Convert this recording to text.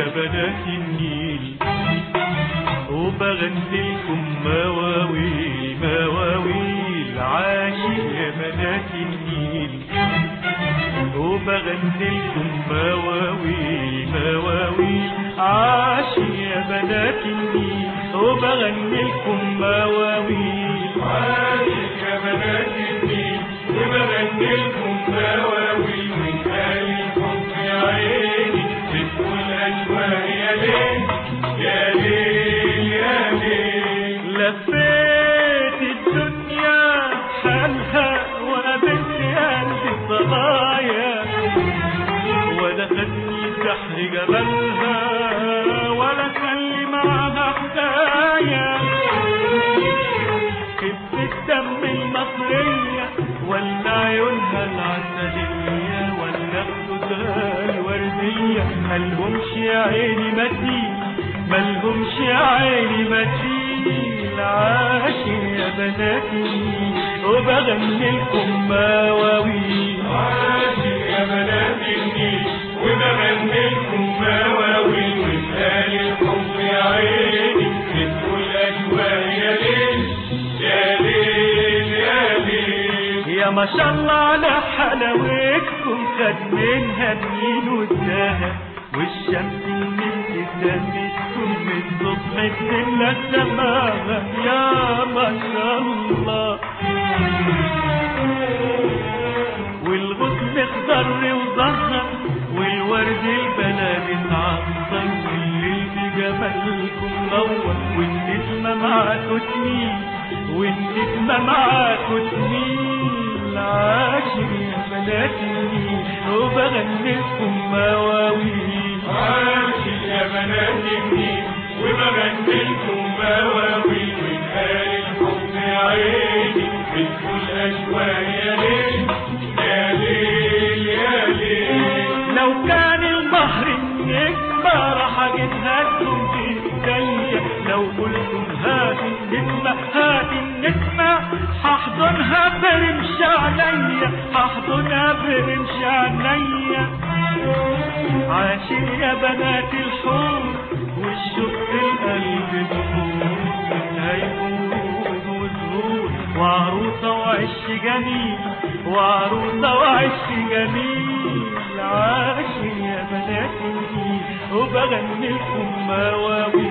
يا بنات النيل وبغنلكم مواويل مواويل عايش يا بنات النيل وبغنلكم مواويل مواويل عاش يا بنات النيل وبغنيلكم مواويل لفيت الدنيا حالها وقابلت قلبي صبايا ولا خدني سحر جبلها ولا خلي معاها حكاية خفة الدم المصرية ولا عيونها العسلية ولا خدودها الوردية. ملهمش يا عيني مثيل ملهمش يا عيني مثيل عاشق يا بناتي وبغني لكم مواويل عاشق يا بنات النيل وبغني لكم مواويل آل الحب يا عيني بتقول أشواق يا ليل يا ليل يا ليل. يا ما شاء الله على حلاوتكم خد منها النيل والذهب والشمس من ابتسامتكم من صبح سماها يا ما الله والغصن اخضر وزهر والورد البلد اتعطر والليل بجمالكم نور والنسمة معاكوا تميل والنسمة معاكوا تميل عاشق يا بنات النيل وبغني لكم مواويل عاشق يا بنات النيل وبغني لكم مواويل الحب يا عيني ليل لو كان البحر النجمة راح اجيبها لكم لو قلتم هات النجمة هات النجمة. هحضنها برمش عينيا هحضنها برمش عينيا. عاشق يا بنات الحور والشوق القلب بخور هيفوز وزهور وعروسة وعش جميل وعروسة وعش جميل. عاشق يا بنات وبغني لكم مواويل.